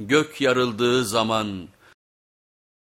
Gök yarıldığı zaman